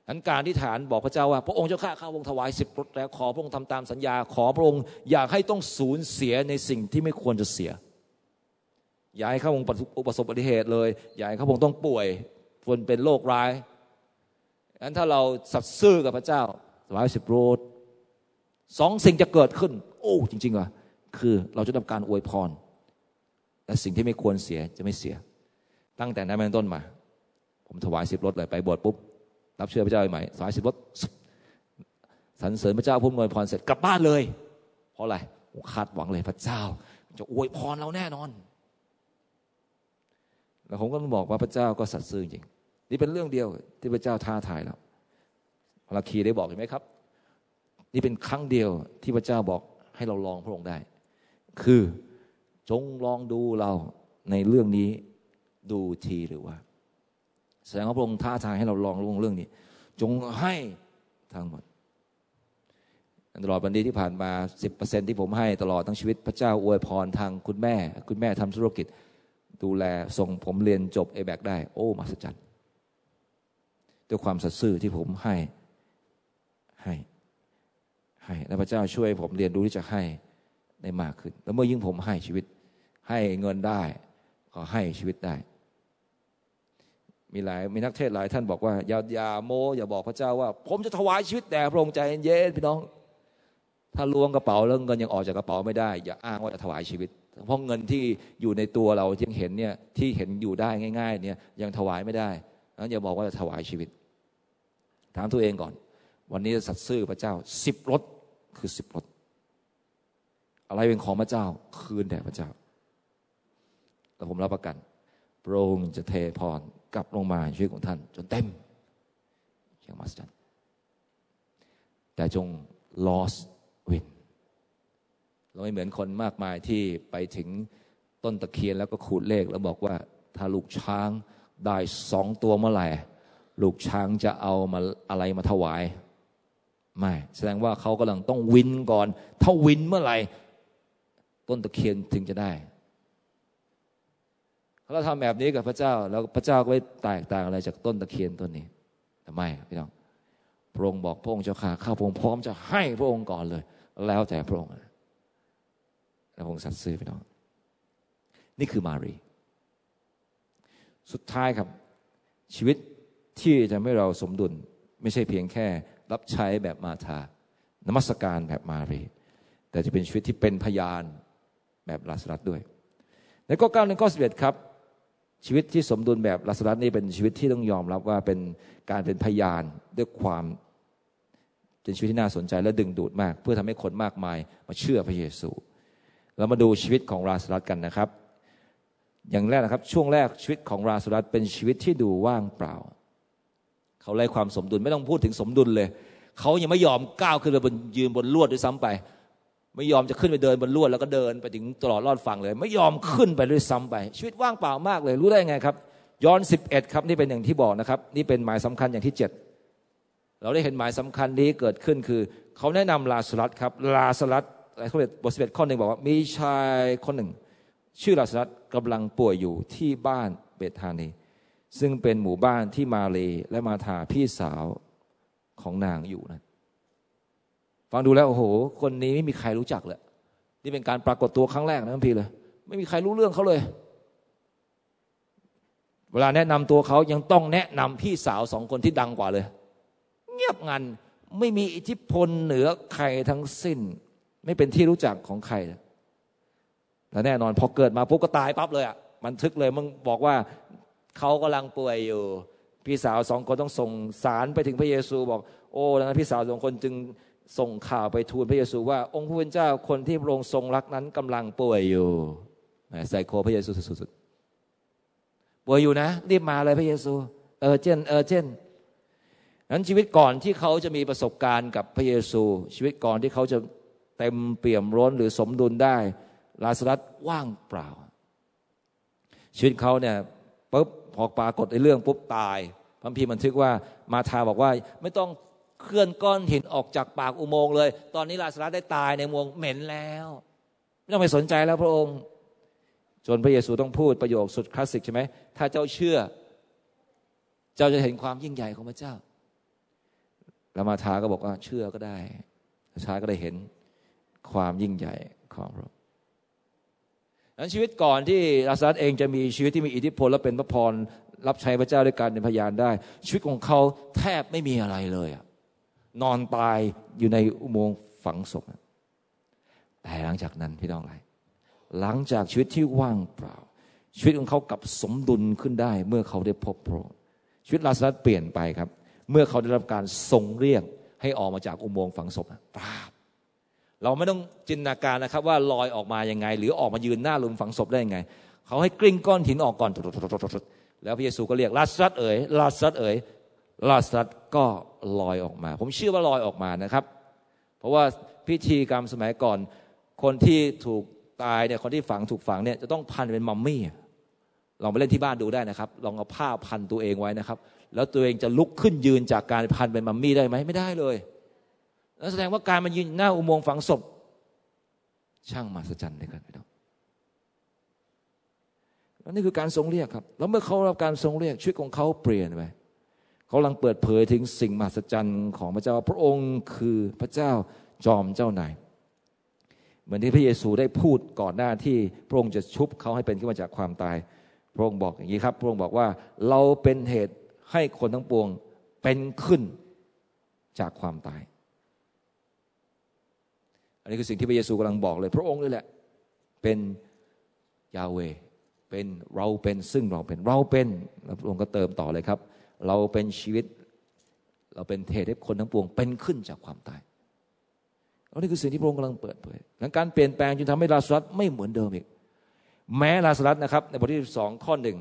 Speaker 1: นั้นการที่ฐานบอกพระเจ้าว่า พระองค์เจ้าข้าข้าวงถวายสิบรถแล้วขอพระองค์ทำตามสัญญา ขอพระองค์อยากให้ต้องสูญเสียในสิ่งที่ไม่ควรจะเสีย อย่าให้ข้าวงประสบอุบัติเหตุเลย อย่าให้ข้าวงต้องป่วยฝนเป็นโรคร้ายงั้นถ้าเราสัตย์ซื่อกับพระเจ้าถวายสิบรถสองสิ่งจะเกิดขึ้น โอ้จริงๆอะ คือเราจะทำการอวยพร และสิ่งที่ไม่ควรเสียจะไม่เสีย ตั้งแต่นั้นเป็นต้นมา ผมถวายสิบรถเลยไปบวชปุ๊บรับเชื่อพระเจ้าใหม่สายสิบรถสรรเสริญพระเจ้าพุ่มอวยพรเสร็จกลับบ้านเลย เพราะอะไรคาดหวังเลยพระเจ้า จะอวยพรเราแน่นอน แล้วผมก็บอกว่าพระเจ้าก็สัตย์ซื่อจริง นี่เป็นเรื่องเดียวที่พระเจ้าท้าทายเราพระคีได้บอกเห็นไหมครับ นี่เป็นครั้งเดียวที่พระเจ้าบอกให้เราลองพระองค์ได้ คือจงลองดูเราในเรื่องนี้ดูทีหรือว่า แสดงว่าพระองค์ท้าทายให้เราลองลงเรื่องนี้ จงให้ทั้งหมดตลอดวันนี้ที่ผ่านมาสิบเปอร์เซ็นที่ผมให้ตลอดทั้งชีวิตพระเจ้าอวยพรทางคุณแม่ คุณแม่ทำธุรกิจ ดูแลส่งผมเรียนจบเอแบกได้ โอ้มาสจันด้วยความสัตย์ซื่อที่ผมให้ให้ให้และพระเจ้าช่วยผมเรียนรู้ที่จะให้ ได้มากขึ้น แล้วเมื่อยิ่งผมให้ชีวิต ให้เงินได้ ก็ให้ชีวิตได้ มีหลายมีนักเทศหลายท่านบอกว่าอย่าอย่าโม อย่าบอกพระเจ้าว่า ผมจะถวายชีวิตแด่พระองค์ใจเย็นพี่น้อง ถ้าล้วงกระเป๋าแล้วเงินยังออกจากกระเป๋าไม่ได้ อย่าอ้างว่าจะถวายชีวิต เพราะเงินที่อยู่ในตัวเรายังเห็นเนี่ยที่เห็นอยู่ได้ง่าย ๆ เนี่ยยังถวายไม่ได้นั้นอย่าบอกว่าจะถวายชีวิต ถามตัวเองก่อน วันนี้สัตย์ซื่อพระเจ้าสิบรถคือสิบรถ อะไรเป็นของพระเจ้า คืนแด่พระเจ้า แต่ผมรับประกันพระองค์จะเทพรกลับลงมาชีวิตของท่าน จนเต็มอย่างมหัศจรรย์แต่จง lost win เราไม่เหมือนคนมากมายที่ไปถึงต้นตะเคียนแล้วก็ขูดเลข แล้วบอกว่า ถ้าลูกช้างได้สองตัวเมื่อไหร่ ลูกช้างจะเอามาอะไรมาถวาย ไม่ แสดงว่าเขากำลังต้องวินก่อน ถ้าวินเมื่อไหร่ ต้นตะเคียนถึงจะได้เราทำแบบนี้กับพระเจ้า แล้วพระเจ้าก็ไม่แตกต่างอะไรจากต้นตะเคียนต้นนี้แต่ไม่พี่น้องพระองค์บอกพระองค์เจ้าข้าข้าพระองค์พร้อมจะให้พระองค์ก่อนเลย แล้วแต่พระองค์แล้วพระองค์สัตย์ซื่อพี่น้อง นี่คือมารี สุดท้ายครับ ชีวิตที่จะให้เราสมดุล ไม่ใช่เพียงแค่รับใช้แบบมาธานมัสการแบบมารี แต่จะเป็นชีวิตที่เป็นพยาน แบบลาสรัตด้วย ในข้อเก้าในข้อสิครับ ชีวิตที่สมดุลแบบลักษณะนี้เป็นชีวิตที่ต้องยอมรับว่าเป็นการเป็นพยานด้วยความเป็นชีวิตที่น่าสนใจและดึงดูดมาก เพื่อทำให้คนมากมายมาเชื่อพระเยซูเรามาดูชีวิตของราสรัตกันนะครับ อย่างแรกนะครับ ช่วงแรกชีวิตของราสรัตเป็นชีวิตที่ดูว่างเปล่า เขาไร้ความสมดุลไม่ต้องพูดถึงสมดุลเลย เขายังไม่ยอมก้าวขึ้นไปบนยืนบนลวดด้วยซ้ำไป ไม่ยอมจะขึ้นไปเดินบนลวดแล้วก็เดินไปถึงตลอดรอดฝั่งเลย ไม่ยอมขึ้นไปด้วยซ้ำไป ชีวิตว่างเปล่ามากเลย รู้ได้ไงครับ ย้อนสิบเอ็ดครับนี่เป็นอย่างที่บอกนะครับ นี่เป็นหมายสำคัญอย่างที่เจ็ดเราได้เห็นหมายสำคัญนี้เกิดขึ้นคือ เขาแนะนำลาสลัดครับลาสลัดเขาเรียกบทสิบเอ็ดข้อหนึ่งบอกว่ามีชายคนหนึ่ง ชื่อลาสลัดกำลังป่วยอยู่ที่บ้านเบธานีซึ่งเป็นหมู่บ้านที่มาเลและมาถาพี่สาวของนางอยู่นะ ฟังดูแล้วโอ้โห คนนี้ไม่มีใครรู้จักเลยนี่เป็นการปรากฏตัวครั้งแรกนะพี่เลย ไม่มีใครรู้เรื่องเขาเลย เวลาแนะนำตัวเขายังต้องแนะนำพี่สาวสองคนที่ดังกว่าเลย เงียบงันไม่มีอิทธิพลเหนือใครทั้งสิ้น ไม่เป็นที่รู้จักของใครแล้วแน่นอนพอเกิดมาปุ๊บก็ตายปั๊บเลยอะมันทึกเลยมึงบอกว่าเขากำลังป่วยอยู่ พี่สาวสองคนต้องส่งสารไปถึงพระเยซูบอก โอ้แล้วพี่สาวสองคนจึง ส่งข่าวไปทูลพระเยซูว่า องค์พระผู้เป็นเจ้าคนที่พระองค์ทรงรักนั้นกำลังป่วยอยู่ใส่โคพระเยซูสุดๆป่วยอยู่นะ รีบมาเลยพระเยซูเออเจนเออเจนนั้นชีวิตก่อนที่เขาจะมีประสบการณ์กับพระเยซู ชีวิตก่อนที่เขาจะเต็มเปี่ยมร้นหรือสมดุลได้ ลาสรัตว่างเปล่า ชีวิตเขาเนี่ยปุ๊บพอปรากฏในเรื่องปุ๊บตายพระพีบันทึกว่ามาทาบอกว่าไม่ต้อง เคลื่อนก้อนหินออกจากปากอุโมงค์เลย ตอนนี้ลาสรัสได้ตายในมวงเหม็นแล้ว ไม่ต้องไปสนใจแล้วพระองค์ จนพระเยซูต้องพูดประโยคสุดคลาสสิกใช่ไหมถ้าเจ้าเชื่อ เจ้าจะเห็นความยิ่งใหญ่ของพระเจ้าแล้วมาทาก็บอกว่าเชื่อก็ได้ช้าก็ได้เห็นความยิ่งใหญ่ของพระนั้นชีวิตก่อนที่ลาซารัสเองจะมีชีวิตที่มีอิทธิพลและเป็นพระพรรับใช้พระเจ้าด้วยการเป็นพยานได้ ชีวิตของเขาแทบไม่มีอะไรเลยอะ นอนตายอยู่ในอุโมงค์ฝังศพแต่หลังจากนั้นพี่น้องไรหลังจากชีวิตที่ว่างเปล่า ชีวิตของเขากลับสมดุลขึ้นได้ เมื่อเขาได้พบพระชีวิตลาสรัสเปลี่ยนไปครับ เมื่อเขาได้รับการทรงเรียกให้ออกมาจากอุโมงค์ฝังศพปราบเราไม่ต้องจินตนาการนะครับ ว่าลอยออกมายังไง หรือออกมายืนหน้าลุมฝังศพได้ยังไง เขาให้กลิ้งก้อนหินออกก่อนแล้วพระเยซูก็เรียกลาสรัสเอ๋ยลาสรัสเอ๋ย ลาสรัสก็ลอยออกมา ผมเชื่อว่าลอยออกมานะครับ เพราะว่าพิธีกรรมสมัยก่อน คนที่ถูกตายเนี่ยคนที่ฝังถูกฝังเนี่ยจะต้องพันเป็นมัมมี่ลองไปเล่นที่บ้านดูได้นะครับ ลองเอาผ้าพันตัวเองไว้นะครับ แล้วตัวเองจะลุกขึ้นยืนจากการพันเป็นมัมมี่ได้ไหมไม่ได้เลยนั่นแสดงว่าการมายืนหน้าอุโมงค์ฝังศพ ช่างมหัศจรรย์เลยครับพี่น้องนี่คือการทรงเรียกครับ แล้วเมื่อเขารับการทรงเรียกชีวิตของเขาเปลี่ยนไป เขากำลังเปิดเผยถึงสิ่งมหัศจรรย์ของพระเจ้าพระองค์คือพระเจ้าจอมเจ้านายเหมือนที่พระเยซูได้พูดก่อนหน้าที่พระองค์จะชุบเขาให้เป็นขึ้นมาจากความตาย พระองค์บอกอย่างนี้ครับ พระองค์บอกว่าเราเป็นเหตุให้คนทั้งปวงเป็นขึ้นจากความตาย อันนี้คือสิ่งที่พระเยซูกำลังบอกเลย พระองค์นี่แหละเป็นยาเวเป็นเราเป็นซึ่งเราเป็นเราเป็นแล้วพระองค์ก็เติมต่อเลยครับ เราเป็นชีวิต เราเป็นเทศให้คนทั้งปวง เป็นขึ้นจากความตายอันนี้คือสิ่งที่พระองค์กำลังเปิดเผยหลังการเปลี่ยนแปลงจึงทำให้ลาสรัสไม่เหมือนเดิมอีก แม้ลาสรัสนะครับ ในบทที่สองข้อหนึ่ง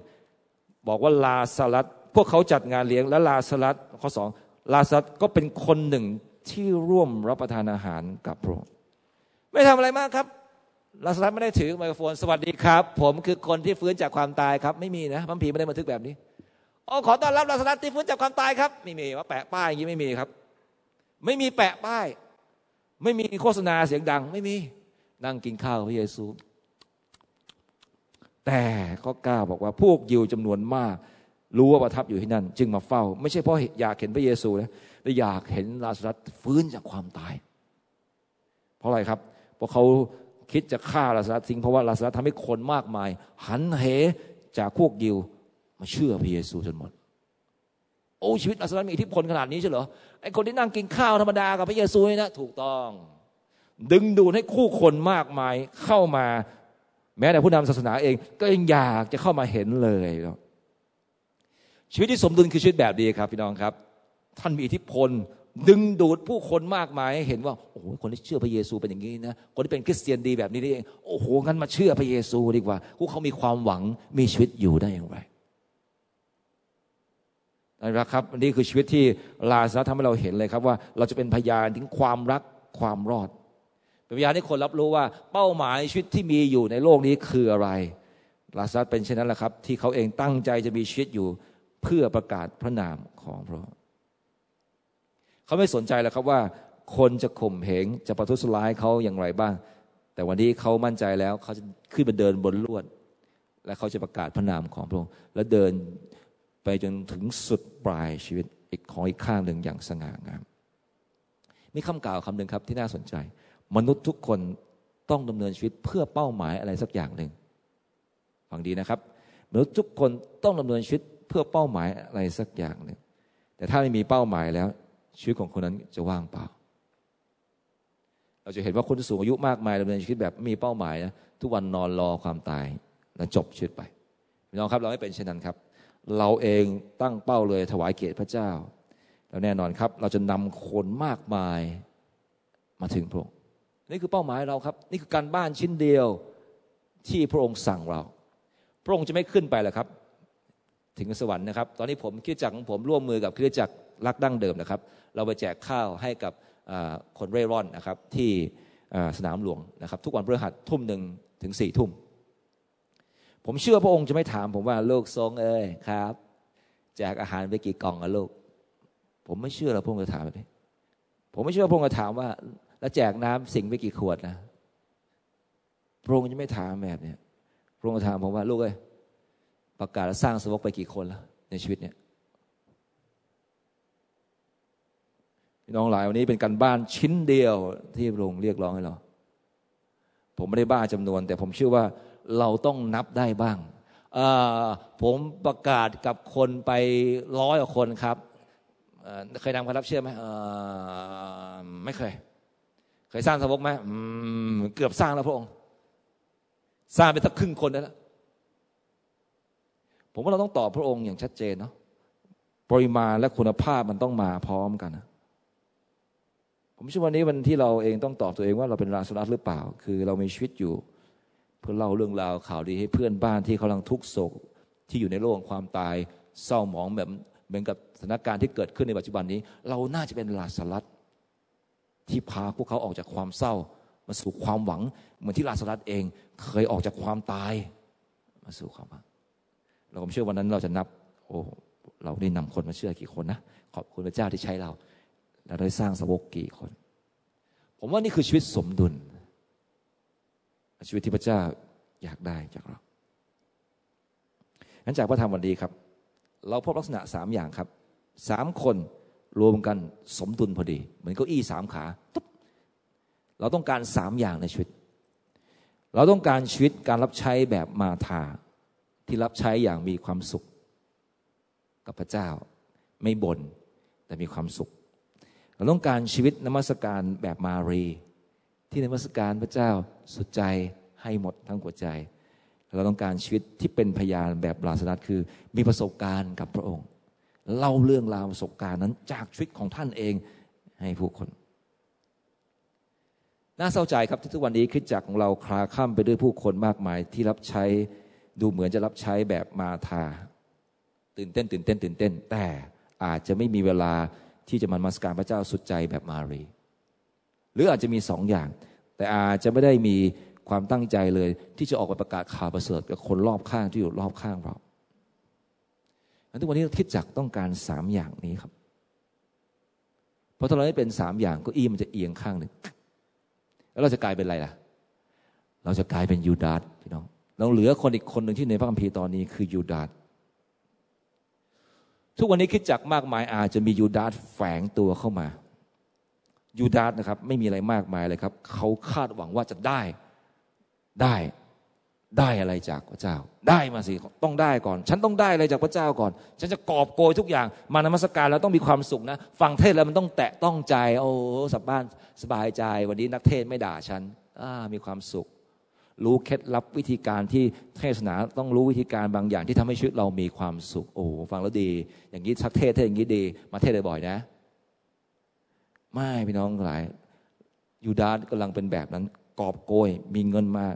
Speaker 1: บอกว่าลาสรัสพวกเขาจัดงานเลี้ยง และลาสรัสข้อสองลาสรัสก็เป็นคนหนึ่งที่ร่วมรับประทานอาหารกับพระองค์ไม่ทำอะไรมากครับลาสรัสไม่ได้ถือไมโครโฟน สวัสดีครับ ผมคือคนที่ฟื้นจากความตายครับ ไม่มีนะพัมพีไม่ได้บันทึกแบบนี้ โอ๋อขอต้อนรับลาสรัสที่ฟื้นจากความตายครับไม่มีว่าแปะป้ายอย่างนี้ไม่มีครับ ไม่มีแปะป้าย ไม่มีโฆษณาเสียงดัง ไม่มีนั่งกินข้าวพระเยซู แต่ข้อก้าบอกว่าพวกยิวจำนวนมาก รู้ว่าประทับอยู่ที่นั่น จึงมาเฝ้า ไม่ใช่เพราะอยากเห็นพระเยซูนะแต่อยากเห็นลาสรัสฟื้นจากความตาย เพราะอะไรครับ เพราะเขาคิดจะฆ่าลาสรัสทิ้งเพราะว่าลาสรัสทำให้คนมากมาย หันเหจากพวกยิว มาเชื่อพระเยซูจนหมด โอ้ชีวิตลาสรัสมีอิทธิพลขนาดนี้ใช่เหรอไอคนที่นั่งกินข้าวธรรมดากับพระเยซูนี่นะถูกต้อง ดึงดูดให้คู่คนมากมายเข้ามา แม้แต่ผู้นำศาสนาเอง ก็ยังอยากจะเข้ามาเห็นเลยชีวิตที่สมดุลคือชีวิตแบบดีครับพี่น้องครับ ท่านมีอิทธิพลดึงดูดผู้คนมากมายให้เห็นว่าโอ้โหคนที่เชื่อพระเยซูเป็นอย่างนี้นะคนที่เป็นคริสเตียนดีแบบนี้นี่เองโอ้โหงั้นมาเชื่อพระเยซูดีกว่าพวกเขามีความหวังมีชีวิตอยู่ได้อย่างไร นะครับนี่คือชีวิตที่ลาซาทำให้เราเห็นเลยครับว่าเราจะเป็นพยานถึงความรักความรอด เป็นพยานให้คนรับรู้ว่าเป้าหมายชีวิตที่มีอยู่ในโลกนี้คืออะไรลาซาเป็นเช่นนั้นแหละครับ ที่เขาเองตั้งใจจะมีชีวิตอยู่เพื่อประกาศพระนามของพระองค์เขาไม่สนใจแล้วครับว่าคนจะข่มเหงจะประทุษร้ายเขาอย่างไรบ้าง แต่วันนี้เขามั่นใจแล้วเขาจะขึ้นมาเดินบนลวด และเขาจะประกาศพระนามของพระองค์และเดิน ไปจนถึงสุดปลายชีวิตอีกของอีกข้างหนึ่งอย่างสง่างาม มีคำกล่าวคำหนึ่งครับที่น่าสนใจ มนุษย์ทุกคนต้องดำเนินชีวิตเพื่อเป้าหมายอะไรสักอย่างหนึ่งฟังดีนะครับ มนุษย์ทุกคนต้องดำเนินชีวิตเพื่อเป้าหมายอะไรสักอย่างหนึ่งแต่ถ้าไม่มีเป้าหมายแล้ว ชีวิตของคนนั้นจะว่างเปล่า เราจะเห็นว่าคนสูงอายุมากมายดำเนินชีวิตแบบมีเป้าหมายนะทุกวันนอนรอความตายแล้วจบชีวิตไปน้องครับเราไม่เป็นเช่นนั้นครับ เราเองตั้งเป้าเลยถวายเกียรติพระเจ้า แล้วแน่นอนครับ เราจะนำคนมากมายมาถึงพระองค์นี่คือเป้าหมายเราครับ นี่คือการบ้านชิ้นเดียวที่พระองค์สั่งเรา พระองค์จะไม่ขึ้นไปหรอกครับ ถึงสวรรค์นะครับ ตอนนี้ผมคิดจักของผมร่วมมือกับคิดจักรรักดั้งเดิมนะครับ เราไปแจกข้าวให้กับคนเร่ร่อนนะครับที่สนามหลวงนะครับ ทุกวันพฤหัสทุ่มหนึ่งถึงสี่ทุ่ม ผมเชื่อพระองค์จะไม่ถามผมว่าลูกทรงเอ้ยครับแจกอาหารไปกี่กล่องอะลูก ผมไม่เชื่อเราพระองค์จะถามแบบนี้ผมไม่เชื่อพระองค์จะถามว่า แล้วแจกน้ำสิ่งไปกี่ขวดนะพระองค์จะไม่ถามแบบเนี้ยพระองค์จะถามผมว่าลูกเอ้ยประกาศสร้างสวกไปกี่คนแล้วในชีวิตเนี่ยน้องหลายวันนี้เป็นการบ้านชิ้นเดียวที่พระองค์เรียกร้องให้เรา ผมไม่ได้บ้าจำนวน แต่ผมเชื่อว่า เราต้องนับได้บ้าง ผมประกาศกับคนไปร้อยกว่าคนครับเคยนำคำรับเชื่อไหมไม่เคย เคยสร้างสาวกไหมเกือบสร้างแล้วพระองค์สร้างไปสักครึ่งคนแล้วผมว่าเราต้องตอบพระองค์อย่างชัดเจนเนาะปริมาณและคุณภาพมันต้องมาพร้อมกันนะผมเชื่อวันนี้วันที่เราเองต้องตอบตัวเองว่าเราเป็นราสรัตหรือเปล่า คือเรามีชีวิตอยู่ เพื่อเล่าเรื่องราวข่าวดีให้เพื่อนบ้านที่กำลังทุกโศกที่อยู่ในโลกความตายเศร้าหมองแบบเหมือนกับสถานการณ์ที่เกิดขึ้นในปัจจุบันนี้ เราน่าจะเป็นราสรัตที่พาพวกเขาออกจากความเศร้า มาสู่ความหวัง เหมือนที่ลาสรัตเอง เคยออกจากความตาย มาสู่ความหวังเราผมเชื่อวันนั้นเราจะนับ โอ้เราได้นำคนมาเชื่อกี่คนนะขอบคุณพระเจ้าที่ใช้เราเราได้สร้างสวกกี่คน ผมว่านี่คือชีวิตสมดุล ชีวิตที่พระเจ้าอยากได้จากเรางั้นจากพระธรรมวันดีครับ เราพบลักษณะสามอย่างครับสามคนรวมกันสมดุลพอดี เหมือนเก้าอี้สามขาเราต้องการสามอย่างในชีวิต เราต้องการชีวิตการรับใช้แบบมาทาที่รับใช้อย่างมีความสุข กับพระเจ้าไม่บน่นแต่มีความสุข เราต้องการชีวิตนมัสการแบบมารี ที่นมัสการพระเจ้าสุดใจให้หมดทั้งหัวใจ เราต้องการชีวิตที่เป็นพยานแบบลาสดัสคือมีประสบการณ์กับพระองค์ เล่าเรื่องราวประสบการณ์นั้นจากชีวิตของท่านเองให้ผู้คน น่าเศร้าใจครับที่ทุกวันนี้คิดจักของเราคลาข้ามไปด้วยผู้คนมากมายที่รับใช้ดูเหมือนจะรับใช้แบบมาทา ตื่นเต้น ตื่นเต้น ตื่นเต้น แต่อาจจะไม่มีเวลาที่จะมันมัสการพระเจ้าสุดใจแบบมารี หรืออาจจะมีสองอย่าง แต่อาจจะไม่ได้มีความตั้งใจเลย ที่จะออกไปประกาศข่าวประเสริฐกับคนรอบข้างที่อยู่รอบข้างเราทุกวันนี้คิดจักต้องการสามอย่างนี้ครับ เพราะถ้าเราไม่เป็นสามอย่างก็อี้มันจะเอียงข้างหนึ่งแล้วเราจะกลายเป็นอะไรล่ะ เราจะกลายเป็นยูดาสพี่น้องเราเหลือคนอีกคนหนึ่งที่ในพระคัมภีร์ตอนนี้คือยูดาสทุกวันนี้คิดจักมากมายอาจจะมียูดาสแฝงตัวเข้ามา ยูดาสนะครับ ไม่มีอะไรมากมายเลยครับ เขาคาดหวังว่าจะได้ได้ได้อะไรจากพระเจ้า ได้มาสิต้องได้ก่อน ฉันต้องได้อะไรจากพระเจ้าก่อน ฉันจะกอบโกยทุกอย่าง มานมัสการแล้วต้องมีความสุขนะฟังเทศแล้วมันต้องแตะต้องใจ โอ้สับบ้านสบายใจ วันนี้นักเทศไม่ด่าฉันมีความสุข รู้เคล็ดลับวิธีการที่เทศนาต้องรู้วิธีการบางอย่างที่ทำให้ชีวิตเรามีความสุขโอ้ฟังแล้วดี อย่างนี้สักเทศเทศอย่างนี้ดี มาเทศบ่อยๆนะ ไม่พี่น้องหลาย ยูดาสกำลังเป็นแบบนั้น กอบโกย มีเงินมา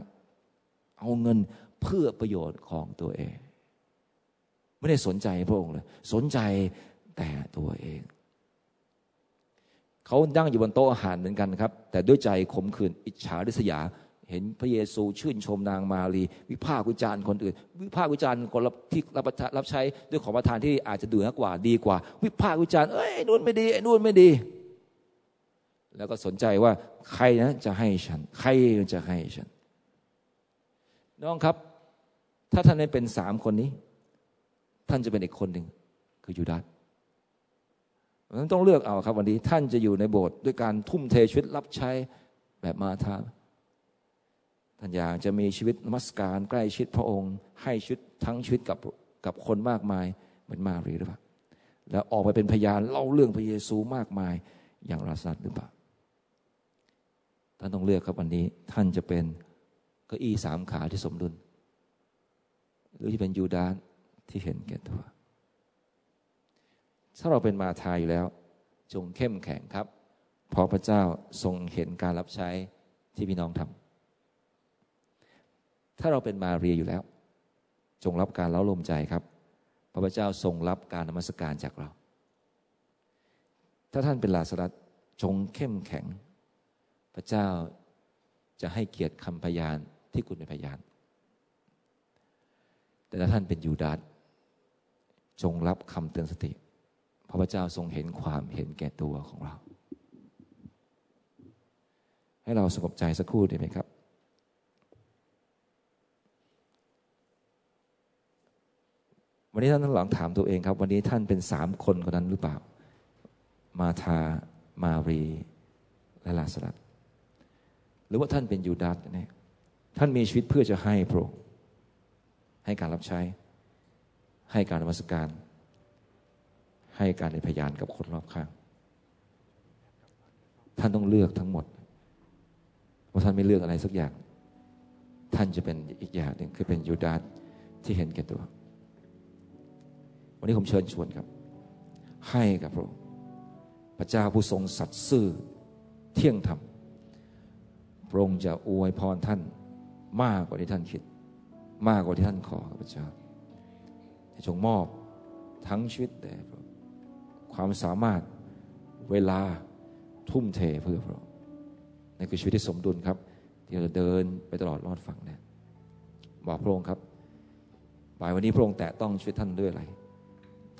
Speaker 1: เอาเงินเพื่อประโยชน์ของตัวเอง ไม่ได้สนใจพระองค์เลย สนใจแต่ตัวเอง เขาดั่งอยู่บนโต๊ะอาหารเหมือนกันครับ แต่ด้วยใจขมขื่นอิจฉาริษยา เห็นพระเยซูชื่นชมนางมารี วิพากษ์วิจารณ์คนอื่น วิพากษ์วิจารณ์คนที่รับรับใช้ด้วยของประทานที่อาจจะดือกว่าดีกว่า วิพากษ์วิจารณ์เอ้ยนู่นไม่ดีไอ้นู่นไม่ดี แล้วก็สนใจว่าใครนะจะให้ฉัน ใครจะให้ฉัน น้องครับ ถ้าท่านได้เป็นสามคนนี้ ท่านจะเป็นอีกคนหนึ่งคือยูดาสนั้นต้องเลือกเอาครับวันนี้ท่านจะอยู่ในโบสถ์ด้วยการทุ่มเทชีวิตรับใช้แบบมาธาท่านอยากจะมีชีวิตมัสการใกล้ชิดพระองค์ ให้ชีวิตทั้งชีวิตกับกับคนมากมายเหมือนมารีหรือเปล่าแล้วออกไปเป็นพยานเล่าเรื่องพระเยซูมากมายอย่างราสัตหรือเปล่า ท่านต้องเลือกครับวันนี้ ท่านจะเป็นก้าอี้สามขาที่สมดุล หรือที่เป็นยูดานที่เห็นแก่ตัว ถ้าเราเป็นมาทายอยู่แล้ว จงเข้มแข็งครับ เพราะพระเจ้าทรงเห็นการรับใช้ที่พี่น้องทำถ้าเราเป็นมาเรียอยู่แล้ว จงรับการเล้าลมใจครับ พระพเจ้าทรงรับการนมัสการจากเรา ถ้าท่านเป็นลาสรัตจงเข้มแข็ง พระเจ้าจะให้เกียรติคำพยานที่คุณเป็นพยาน แต่ถ้าท่านเป็นยูดาสจงรับคำเตือนสติ เพราะพระเจ้าทรงเห็นความเห็นแก่ตัวของเรา ให้เราสงบใจสักครู่ได้ไหมครับ วันนี้ท่านทั้งหลังถามตัวเองครับ วันนี้ท่านเป็นสามคนคนนั้นหรือเปล่า มาทามารี และลาสลัด รือว่าท่านเป็นยูดาสเนี่ยท่านมีชีวิตเพื่อจะให้พระองค์ให้การรับใช้ ให้การนมัสการ ให้การในพยานกับคนรอบข้าง ท่านต้องเลือกทั้งหมดว่าท่านไม่เลือกอะไรสักอย่าง ท่านจะเป็นอีกอย่างหนึ่งคือเป็นยูดาสที่เห็นแก่ตัว วันนี้ผมเชิญชวนครับ ให้กับพระองค์พระเจ้าผู้ทรงสัตย์ซื่อเที่ยงธรรม ระองค์จะอวยพรท่านมากกว่าที่ท่านคิด มากกว่าที่ท่านขอพระเจ้าจงมอบทั้งชีวิตแด่พระความสามารถเวลาทุ่มเทเพื่อพระองค์นี่นคือชีวิตที่สมดุลครับ ที่เราจะเดินไปตลอดรอดฝั่งเนี่ยบอกพระองค์ครับบ่ายวันนี้พระองค์แตะต้องชีวิตท่านด้วยอะไร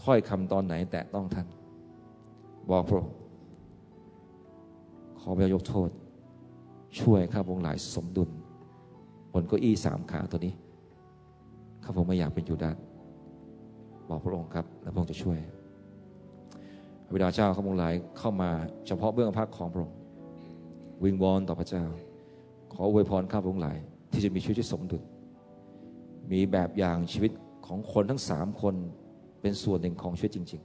Speaker 1: ถ้อยคำตอนไหนแตะต้องท่าน บอกพระองค์ขอพระยกโทษ ช่วยข้าพงหลายสมดุลบนเก้าอี้สามขาตัวนี้ข้าพงไม่อยากเป็นยูดานบอกพระองค์ครับแล้วพระองค์จะช่วยวิดาเจ้าข้าพงหลายเข้ามาเฉพาะเบื้องพักของพระองค์วิงวอนต่อพระเจ้า ขออวยพรข้าพงหลาย ที่จะมีชีวิตที่สมดุลมีแบบอย่างชีวิตของคนทั้งสามคนเป็นส่วนหนึ่งของชีวิตจริง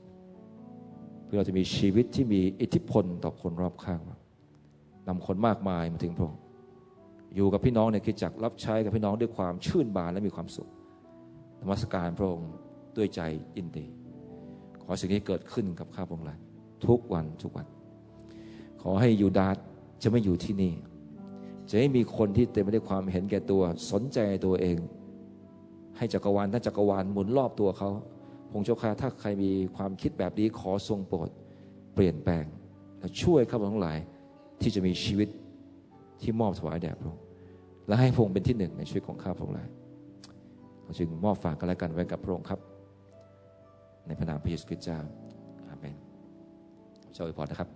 Speaker 1: ๆ เพื่อเราจะมีชีวิตที่มีอิทธิพลต่อคนรอบข้าง นำคนมากมายมาถึงพระองค์อยู่กับพี่น้องในคิดจักรับใช้กับพี่น้องด้วยความชื่นบานและมีความสุขธรรมสการพระองค์ด้วยใจยินดี ขอสิ่งนี้เกิดขึ้นกับข้าพระองค์เลยทุกวันทุกวัน ขอให้ยูดาสจะไม่อยู่ที่นี่ จะให้มีคนที่เต็มไปด้วยความเห็นแก่ตัวสนใจตัวเอง ให้จักรวาลถ้าจักรวาลหมุนรอบตัวเขาพงเจ้าข้าถ้าใครมีความคิดแบบนี้ขอทรงโปรดเปลี่ยนแปลงและช่วยข้าพเจ้าทั้งหลาย ที่จะมีชีวิตที่มอบถวายแด่พระองค์และให้พระองค์เป็นที่หนึ่งในชีวิตของข้าพระองค์เลยเราจึงมอบฝากกันและกันไว้กับพระองค์ครับ ในพระนามพระเยซูคริสต์เจ้าอาเมนเจ้าอวยพรนะครับ